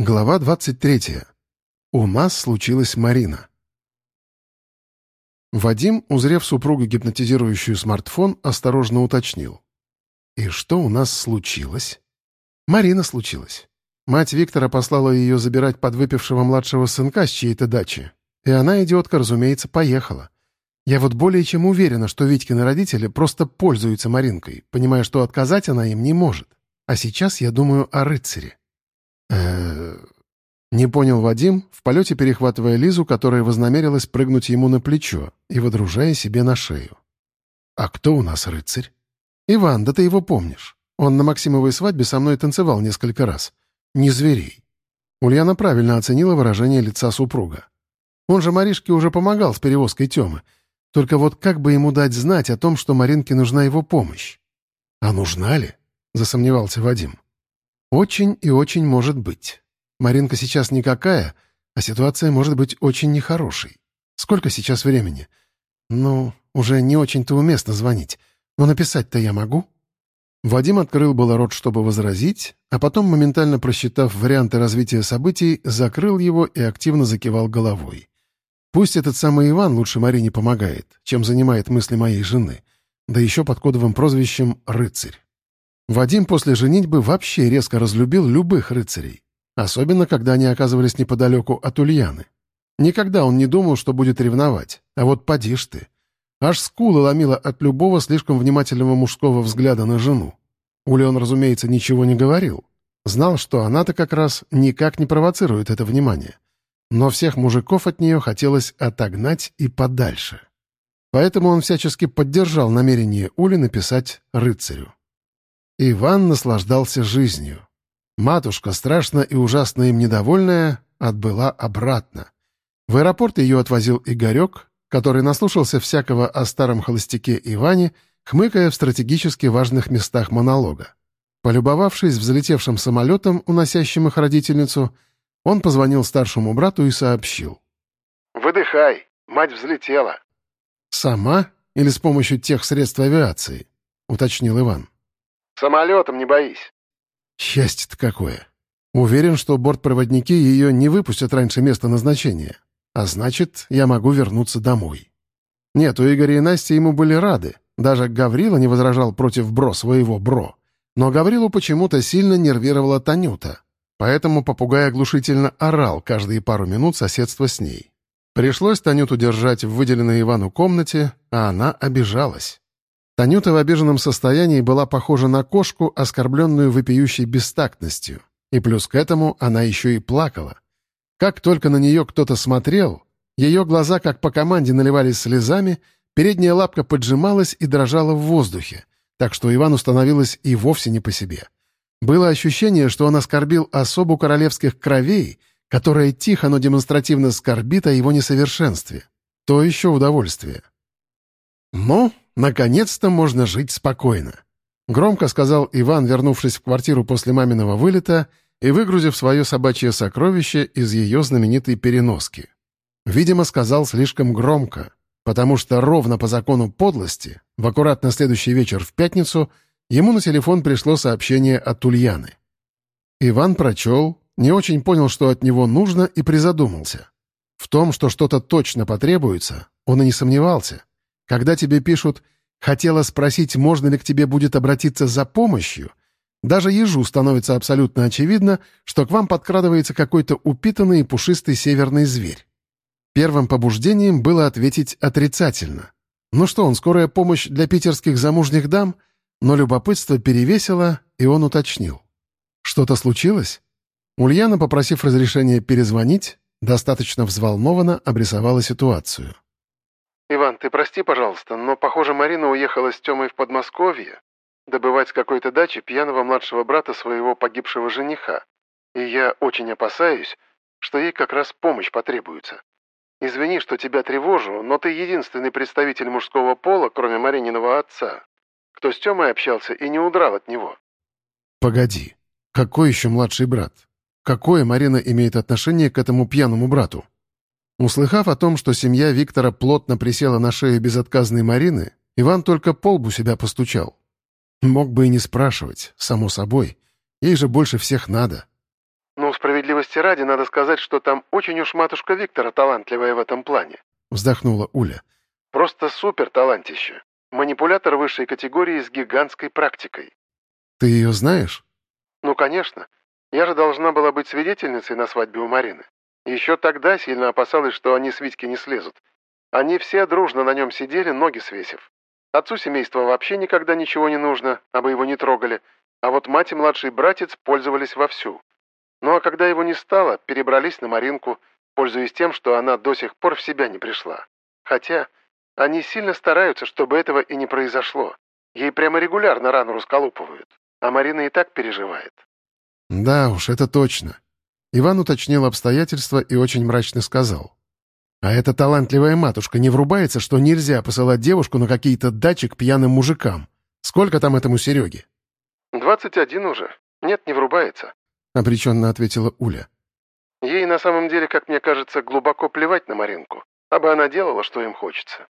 Глава 23. У нас случилась Марина. Вадим, узрев супругу гипнотизирующую смартфон, осторожно уточнил. «И что у нас случилось?» «Марина случилась. Мать Виктора послала ее забирать подвыпившего младшего сынка с чьей-то дачи. И она, идиотка, разумеется, поехала. Я вот более чем уверена, что Витькины родители просто пользуются Маринкой, понимая, что отказать она им не может. А сейчас я думаю о рыцаре э Не понял Вадим, в полете перехватывая Лизу, которая вознамерилась прыгнуть ему на плечо и водружая себе на шею. «А кто у нас рыцарь?» «Иван, да ты его помнишь. Он на Максимовой свадьбе со мной танцевал несколько раз. Не зверей». Ульяна правильно оценила выражение лица супруга. Он же Маришке уже помогал с перевозкой Тёмы. Только вот как бы ему дать знать о том, что Маринке нужна его помощь? «А нужна ли?» — засомневался Вадим. Очень и очень может быть. Маринка сейчас никакая, а ситуация может быть очень нехорошей. Сколько сейчас времени? Ну, уже не очень-то уместно звонить. Но написать-то я могу?» Вадим открыл было рот, чтобы возразить, а потом, моментально просчитав варианты развития событий, закрыл его и активно закивал головой. «Пусть этот самый Иван лучше Марине помогает, чем занимает мысли моей жены, да еще под кодовым прозвищем «Рыцарь». Вадим после женитьбы вообще резко разлюбил любых рыцарей, особенно когда они оказывались неподалеку от Ульяны. Никогда он не думал, что будет ревновать, а вот поди ж ты. Аж скулы ломило от любого слишком внимательного мужского взгляда на жену. Уля он, разумеется, ничего не говорил. Знал, что она-то как раз никак не провоцирует это внимание. Но всех мужиков от нее хотелось отогнать и подальше. Поэтому он всячески поддержал намерение Ули написать рыцарю. Иван наслаждался жизнью. Матушка, страшно и ужасно им недовольная, отбыла обратно. В аэропорт ее отвозил Игорек, который наслушался всякого о старом холостяке Иване, хмыкая в стратегически важных местах монолога. Полюбовавшись взлетевшим самолетом, уносящим их родительницу, он позвонил старшему брату и сообщил. «Выдыхай, мать взлетела». «Сама или с помощью тех средств авиации?» — уточнил Иван. Самолетом не боись. Счастье-то какое. Уверен, что бортпроводники ее не выпустят раньше места назначения. А значит, я могу вернуться домой. Нет, у Игоря и Насти ему были рады. Даже Гаврила не возражал против бро своего бро. Но Гаврилу почему-то сильно нервировала Танюта. Поэтому попугай оглушительно орал каждые пару минут соседства с ней. Пришлось Танюту держать в выделенной Ивану комнате, а она обижалась. Танюта в обиженном состоянии была похожа на кошку, оскорбленную вопиющей бестактностью. И плюс к этому она еще и плакала. Как только на нее кто-то смотрел, ее глаза, как по команде, наливались слезами, передняя лапка поджималась и дрожала в воздухе, так что Ивану становилось и вовсе не по себе. Было ощущение, что он оскорбил особу королевских кровей, которая тихо, но демонстративно скорбит о его несовершенстве. То еще удовольствие. Но Наконец-то можно жить спокойно. Громко сказал Иван, вернувшись в квартиру после маминого вылета и выгрузив свое собачье сокровище из ее знаменитой переноски. Видимо, сказал слишком громко, потому что ровно по закону подлости, в аккуратно следующий вечер в пятницу, ему на телефон пришло сообщение от Ульяны. Иван прочел, не очень понял, что от него нужно, и призадумался. В том, что что-то точно потребуется, он и не сомневался. Когда тебе пишут «хотела спросить, можно ли к тебе будет обратиться за помощью», даже ежу становится абсолютно очевидно, что к вам подкрадывается какой-то упитанный и пушистый северный зверь. Первым побуждением было ответить отрицательно. Ну что он, скорая помощь для питерских замужних дам? Но любопытство перевесило, и он уточнил. Что-то случилось? Ульяна, попросив разрешения перезвонить, достаточно взволнованно обрисовала ситуацию. «Иван, ты прости, пожалуйста, но, похоже, Марина уехала с Тёмой в Подмосковье добывать с какой-то дачи пьяного младшего брата своего погибшего жениха. И я очень опасаюсь, что ей как раз помощь потребуется. Извини, что тебя тревожу, но ты единственный представитель мужского пола, кроме Марининого отца, кто с Тёмой общался и не удрал от него». «Погоди, какой еще младший брат? Какое Марина имеет отношение к этому пьяному брату?» Услыхав о том, что семья Виктора плотно присела на шею безотказной Марины, Иван только полбу себя постучал. Мог бы и не спрашивать, само собой. Ей же больше всех надо. Ну, справедливости ради, надо сказать, что там очень уж матушка Виктора талантливая в этом плане. Вздохнула Уля. Просто супер талантище. Манипулятор высшей категории с гигантской практикой. Ты ее знаешь? Ну, конечно. Я же должна была быть свидетельницей на свадьбе у Марины. Еще тогда сильно опасалась, что они с Витьки не слезут. Они все дружно на нем сидели, ноги свесив. Отцу семейства вообще никогда ничего не нужно, абы его не трогали, а вот мать и младший братец пользовались вовсю. Ну а когда его не стало, перебрались на Маринку, пользуясь тем, что она до сих пор в себя не пришла. Хотя они сильно стараются, чтобы этого и не произошло. Ей прямо регулярно рану расколупывают, а Марина и так переживает. Да уж, это точно. Иван уточнил обстоятельства и очень мрачно сказал. А эта талантливая матушка не врубается, что нельзя посылать девушку на какие-то дачи к пьяным мужикам. Сколько там этому Сереге? «Двадцать один уже. Нет, не врубается», — обреченно ответила Уля. «Ей на самом деле, как мне кажется, глубоко плевать на Маринку, абы она делала, что им хочется».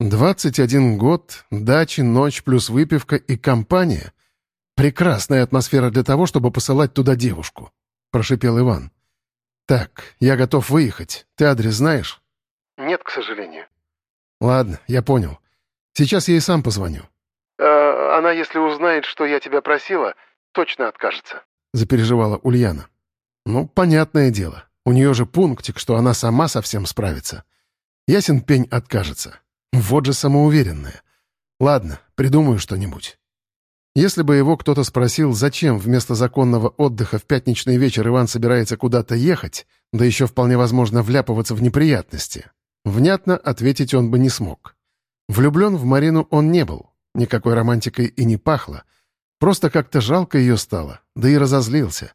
«Двадцать один год, дачи, ночь плюс выпивка и компания. Прекрасная атмосфера для того, чтобы посылать туда девушку», — прошипел Иван. «Так, я готов выехать. Ты адрес знаешь?» «Нет, к сожалению». «Ладно, я понял. Сейчас я и сам позвоню». «Э, «Она, если узнает, что я тебя просила, точно откажется», — запереживала Ульяна. «Ну, понятное дело. У нее же пунктик, что она сама совсем справится. Ясен пень откажется. Вот же самоуверенная. Ладно, придумаю что-нибудь». Если бы его кто-то спросил, зачем вместо законного отдыха в пятничный вечер Иван собирается куда-то ехать, да еще вполне возможно вляпываться в неприятности, внятно ответить он бы не смог. Влюблен в Марину он не был, никакой романтикой и не пахло. Просто как-то жалко ее стало, да и разозлился.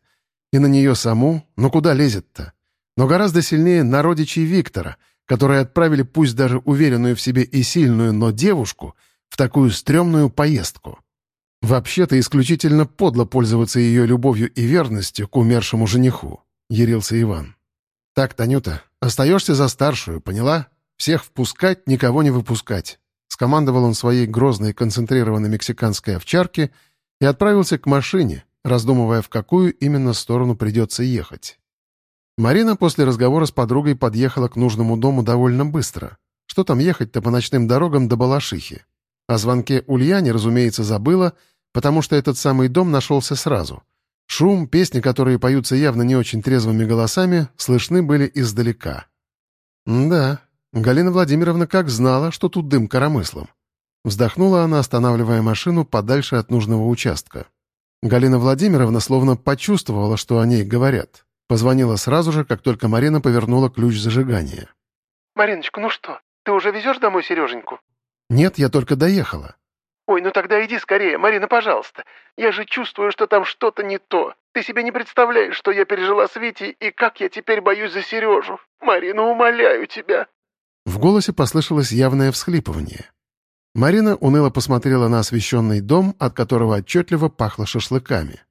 И на нее саму, ну куда лезет-то? Но гораздо сильнее на родичей Виктора, которые отправили пусть даже уверенную в себе и сильную, но девушку в такую стрёмную поездку. «Вообще-то исключительно подло пользоваться ее любовью и верностью к умершему жениху», — ярился Иван. «Так, Танюта, остаешься за старшую, поняла? Всех впускать, никого не выпускать», — скомандовал он своей грозной концентрированной мексиканской овчарке и отправился к машине, раздумывая, в какую именно сторону придется ехать. Марина после разговора с подругой подъехала к нужному дому довольно быстро. Что там ехать-то по ночным дорогам до Балашихи? О звонке Ульяне, разумеется, забыла — потому что этот самый дом нашелся сразу. Шум, песни, которые поются явно не очень трезвыми голосами, слышны были издалека. «Да, Галина Владимировна как знала, что тут дым коромыслом». Вздохнула она, останавливая машину подальше от нужного участка. Галина Владимировна словно почувствовала, что о ней говорят. Позвонила сразу же, как только Марина повернула ключ зажигания. «Мариночка, ну что, ты уже везешь домой Сереженьку?» «Нет, я только доехала». «Ой, ну тогда иди скорее, Марина, пожалуйста. Я же чувствую, что там что-то не то. Ты себе не представляешь, что я пережила с Витей и как я теперь боюсь за Сережу. Марина, умоляю тебя». В голосе послышалось явное всхлипывание. Марина уныло посмотрела на освещенный дом, от которого отчетливо пахло шашлыками.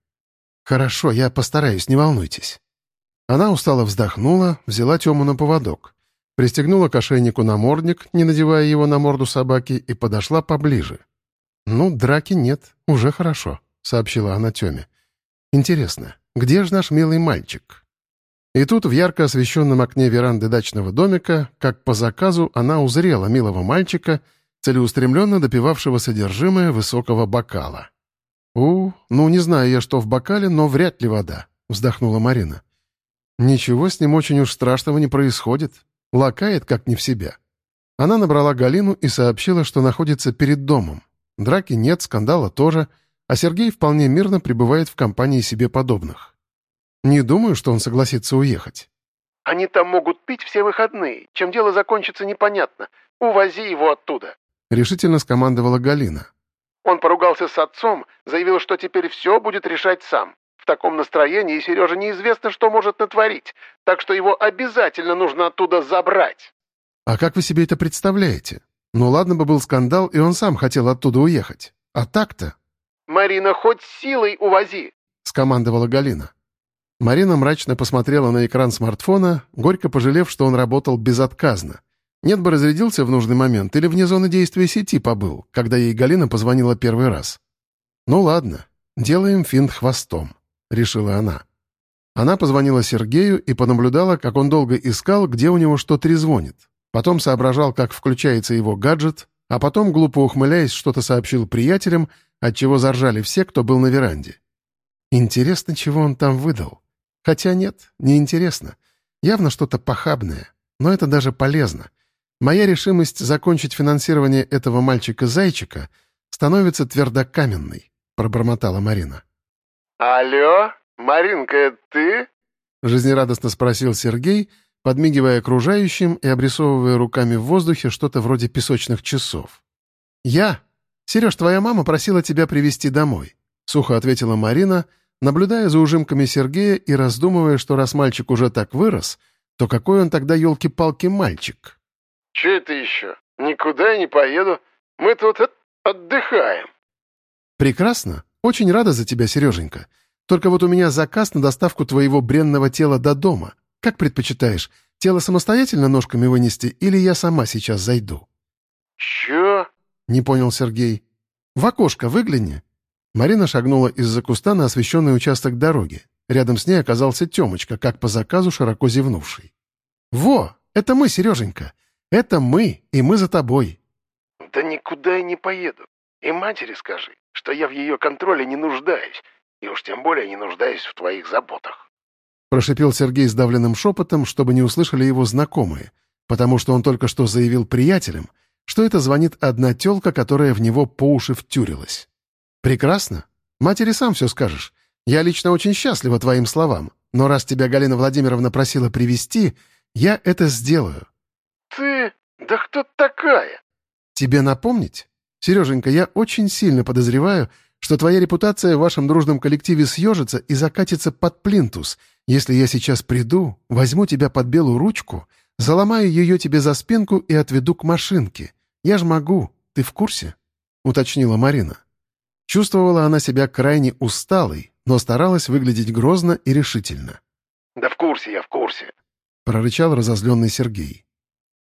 «Хорошо, я постараюсь, не волнуйтесь». Она устало вздохнула, взяла Тему на поводок, пристегнула к ошейнику намордник, не надевая его на морду собаки, и подошла поближе. «Ну, драки нет, уже хорошо», — сообщила она Тёме. «Интересно, где же наш милый мальчик?» И тут в ярко освещенном окне веранды дачного домика, как по заказу, она узрела милого мальчика, целеустремленно допивавшего содержимое высокого бокала. «У, ну не знаю я, что в бокале, но вряд ли вода», — вздохнула Марина. «Ничего с ним очень уж страшного не происходит. Лакает, как не в себя». Она набрала Галину и сообщила, что находится перед домом. Драки нет, скандала тоже, а Сергей вполне мирно пребывает в компании себе подобных. Не думаю, что он согласится уехать. «Они там могут пить все выходные. Чем дело закончится, непонятно. Увози его оттуда», — решительно скомандовала Галина. Он поругался с отцом, заявил, что теперь все будет решать сам. В таком настроении Сережа неизвестно, что может натворить, так что его обязательно нужно оттуда забрать. «А как вы себе это представляете?» Ну ладно бы был скандал, и он сам хотел оттуда уехать. А так-то... «Марина, хоть силой увози!» — скомандовала Галина. Марина мрачно посмотрела на экран смартфона, горько пожалев, что он работал безотказно. Нет бы разрядился в нужный момент или вне зоны действия сети побыл, когда ей Галина позвонила первый раз. «Ну ладно, делаем финт хвостом», — решила она. Она позвонила Сергею и понаблюдала, как он долго искал, где у него что трезвонит. Потом соображал, как включается его гаджет, а потом, глупо ухмыляясь, что-то сообщил приятелям, отчего заржали все, кто был на веранде. Интересно, чего он там выдал. Хотя нет, не интересно. Явно что-то похабное. Но это даже полезно. Моя решимость закончить финансирование этого мальчика-зайчика становится твердокаменной, пробормотала Марина. «Алло, Маринка, это ты?» Жизнерадостно спросил Сергей, подмигивая окружающим и обрисовывая руками в воздухе что-то вроде песочных часов. «Я? Сереж, твоя мама просила тебя привезти домой», — сухо ответила Марина, наблюдая за ужимками Сергея и раздумывая, что раз мальчик уже так вырос, то какой он тогда елки-палки мальчик? «Че это еще? Никуда я не поеду. Мы тут отдыхаем». «Прекрасно. Очень рада за тебя, Сереженька. Только вот у меня заказ на доставку твоего бренного тела до дома. Как предпочитаешь, тело самостоятельно ножками вынести или я сама сейчас зайду?» «Чё?» — не понял Сергей. «В окошко выгляни». Марина шагнула из-за куста на освещенный участок дороги. Рядом с ней оказался Темочка, как по заказу широко зевнувший. «Во! Это мы, Сереженька! Это мы, и мы за тобой!» «Да никуда я не поеду. И матери скажи, что я в ее контроле не нуждаюсь, и уж тем более не нуждаюсь в твоих заботах». Прошипел Сергей сдавленным шепотом, чтобы не услышали его знакомые, потому что он только что заявил приятелям, что это звонит одна тёлка, которая в него по уши втюрилась. «Прекрасно. Матери сам все скажешь. Я лично очень счастлива твоим словам, но раз тебя Галина Владимировна просила привести, я это сделаю». «Ты? Да кто такая?» «Тебе напомнить? Сереженька, я очень сильно подозреваю, что твоя репутация в вашем дружном коллективе съежится и закатится под плинтус, если я сейчас приду, возьму тебя под белую ручку, заломаю ее тебе за спинку и отведу к машинке. Я ж могу, ты в курсе?» — уточнила Марина. Чувствовала она себя крайне усталой, но старалась выглядеть грозно и решительно. «Да в курсе я, в курсе», — прорычал разозленный Сергей.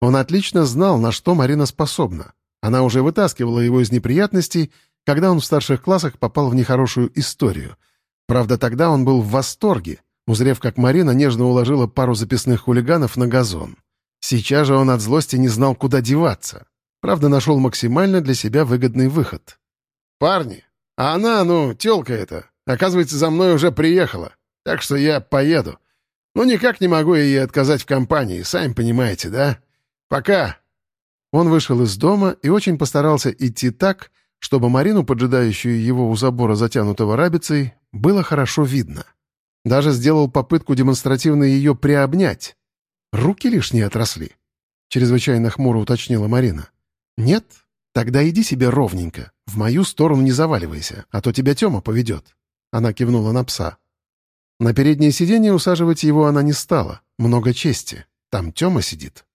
Он отлично знал, на что Марина способна. Она уже вытаскивала его из неприятностей, когда он в старших классах попал в нехорошую историю. Правда, тогда он был в восторге, узрев, как Марина нежно уложила пару записных хулиганов на газон. Сейчас же он от злости не знал, куда деваться. Правда, нашел максимально для себя выгодный выход. «Парни, а она, ну, тёлка эта, оказывается, за мной уже приехала, так что я поеду. Ну, никак не могу ей отказать в компании, сами понимаете, да? Пока!» Он вышел из дома и очень постарался идти так, чтобы Марину, поджидающую его у забора, затянутого рабицей, было хорошо видно. Даже сделал попытку демонстративно ее приобнять. Руки лишние отросли. Чрезвычайно хмуро уточнила Марина. «Нет? Тогда иди себе ровненько. В мою сторону не заваливайся, а то тебя Тёма поведет». Она кивнула на пса. На переднее сиденье усаживать его она не стала. Много чести. Там Тёма сидит.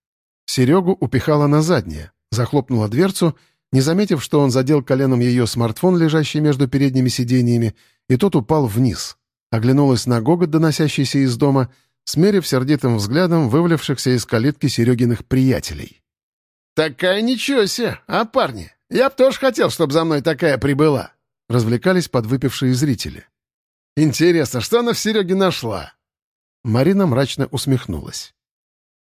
Серегу упихала на заднее, захлопнула дверцу, не заметив, что он задел коленом ее смартфон, лежащий между передними сиденьями, и тот упал вниз. Оглянулась на гогот, доносящийся из дома, смерив сердитым взглядом вывалившихся из калитки Серегиных приятелей. «Такая ничего себе, а, парни? Я б тоже хотел, чтобы за мной такая прибыла!» Развлекались подвыпившие зрители. «Интересно, что она в Сереге нашла?» Марина мрачно усмехнулась.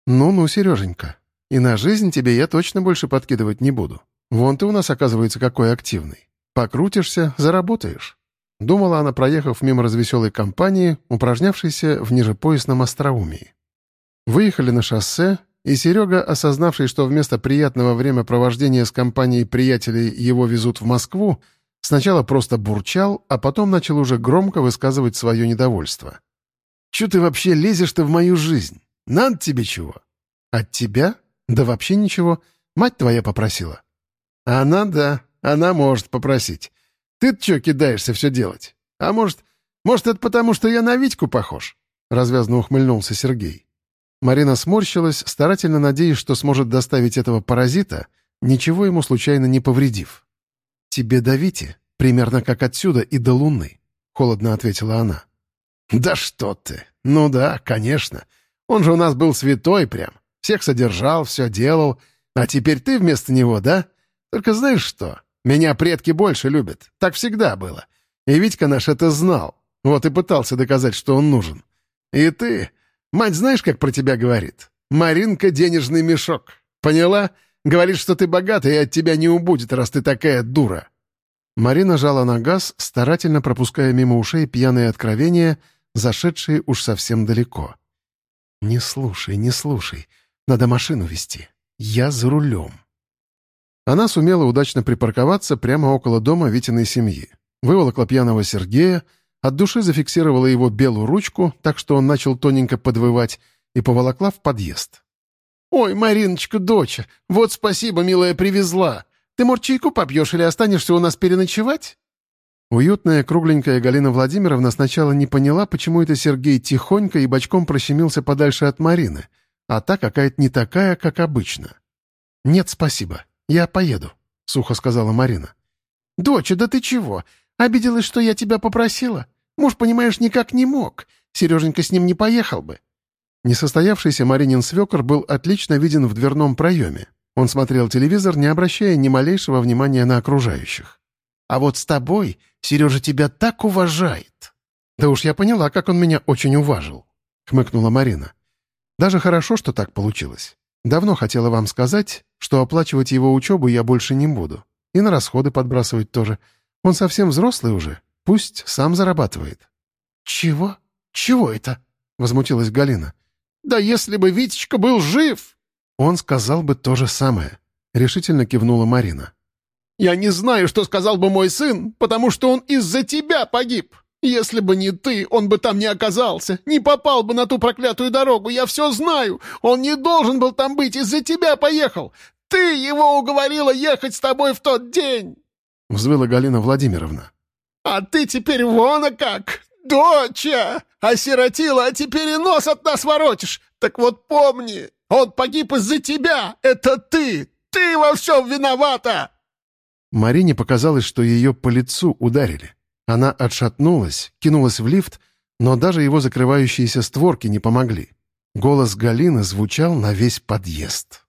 «Ну-ну, Сереженька, и на жизнь тебе я точно больше подкидывать не буду. Вон ты у нас, оказывается, какой активный. Покрутишься, заработаешь». Думала она, проехав мимо развеселой компании, упражнявшейся в нижепоясном остроумии. Выехали на шоссе, и Серега, осознавший, что вместо приятного времяпровождения с компанией приятелей его везут в Москву, сначала просто бурчал, а потом начал уже громко высказывать свое недовольство. «Чё ты вообще лезешь-то в мою жизнь? Надо тебе чего?» «От тебя? Да вообще ничего. Мать твоя попросила». «Она, да, она может попросить. Ты-то чё кидаешься все делать? А может, может, это потому, что я на Витьку похож?» Развязно ухмыльнулся Сергей. Марина сморщилась, старательно надеясь, что сможет доставить этого паразита, ничего ему случайно не повредив. «Тебе до Вити, примерно как отсюда и до Луны», — холодно ответила она. «Да что ты! Ну да, конечно. Он же у нас был святой прям. Всех содержал, все делал. А теперь ты вместо него, да? Только знаешь что? Меня предки больше любят. Так всегда было. И Витька наш это знал. Вот и пытался доказать, что он нужен. И ты... Мать знаешь, как про тебя говорит? Маринка — денежный мешок. Поняла? Говорит, что ты богатая, и от тебя не убудет, раз ты такая дура». Марина жала на газ, старательно пропуская мимо ушей пьяные откровения, зашедшие уж совсем далеко. «Не слушай, не слушай. Надо машину вести. Я за рулем». Она сумела удачно припарковаться прямо около дома Витиной семьи. Выволокла пьяного Сергея, от души зафиксировала его белую ручку, так что он начал тоненько подвывать, и поволокла в подъезд. «Ой, Мариночка, доча, вот спасибо, милая, привезла. Ты, может, чайку попьешь или останешься у нас переночевать?» Уютная кругленькая Галина Владимировна сначала не поняла, почему это Сергей тихонько и бочком прощемился подальше от Марины, а та какая-то не такая, как обычно. «Нет, спасибо. Я поеду», — сухо сказала Марина. «Доча, да ты чего? Обиделась, что я тебя попросила? Муж, понимаешь, никак не мог. Сереженька с ним не поехал бы». Несостоявшийся Маринин свекор был отлично виден в дверном проеме. Он смотрел телевизор, не обращая ни малейшего внимания на окружающих. «А вот с тобой Сережа тебя так уважает!» «Да уж я поняла, как он меня очень уважил», — хмыкнула Марина. «Даже хорошо, что так получилось. Давно хотела вам сказать, что оплачивать его учебу я больше не буду. И на расходы подбрасывать тоже. Он совсем взрослый уже. Пусть сам зарабатывает». «Чего? Чего это?» — возмутилась Галина. «Да если бы Витечка был жив!» «Он сказал бы то же самое», — решительно кивнула Марина. «Я не знаю, что сказал бы мой сын, потому что он из-за тебя погиб. Если бы не ты, он бы там не оказался, не попал бы на ту проклятую дорогу, я все знаю. Он не должен был там быть, из-за тебя поехал. Ты его уговорила ехать с тобой в тот день!» — взвыла Галина Владимировна. «А ты теперь вон как! Доча! Осиротила, а теперь и нос от нас воротишь! Так вот помни, он погиб из-за тебя! Это ты! Ты во всем виновата!» Марине показалось, что ее по лицу ударили. Она отшатнулась, кинулась в лифт, но даже его закрывающиеся створки не помогли. Голос Галины звучал на весь подъезд.